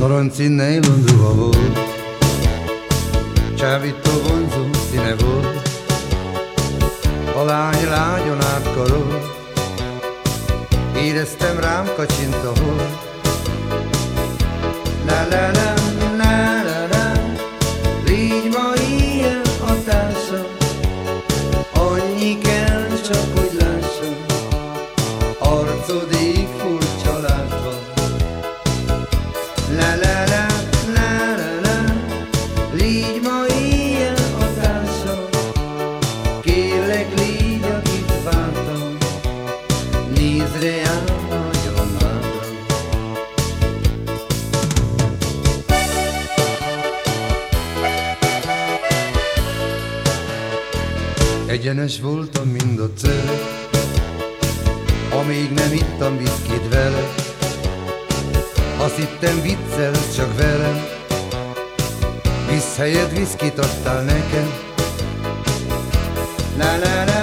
Franci nylon ruha volt, csábító vonzó színe volt, a lány lágyon átkarol, éreztem rám kacsint a hol. Nézd rám nagyon hátra. Egyenes voltam, mind a cele, amíg nem ittam viszkit vele. Azt hittem viccel csak velem, Visz helyett viszkit adtál nekem. La la la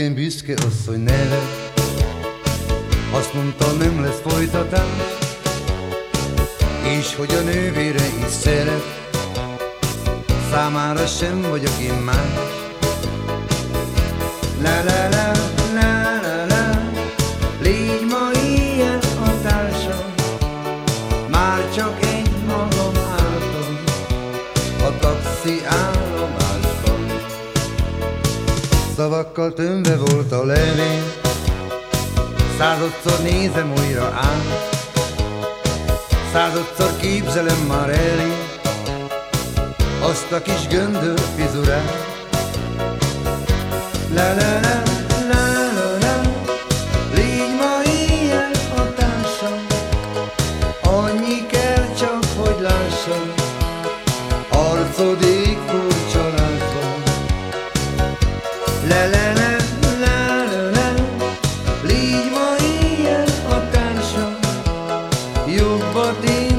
Féltékeny büszke asszony neve, azt mondta nem lesz folytatás, és hogy a nővére is szeret, számára sem vagyok én más. La la la szavakkal tömve volt a levél. Századszor nézem újra át Századszor képzelem már elé Azt a kis göndör fizurát. La la la Légy ma ilyen a társam Annyi kell Légy ma ilyen a társa, jobbat én.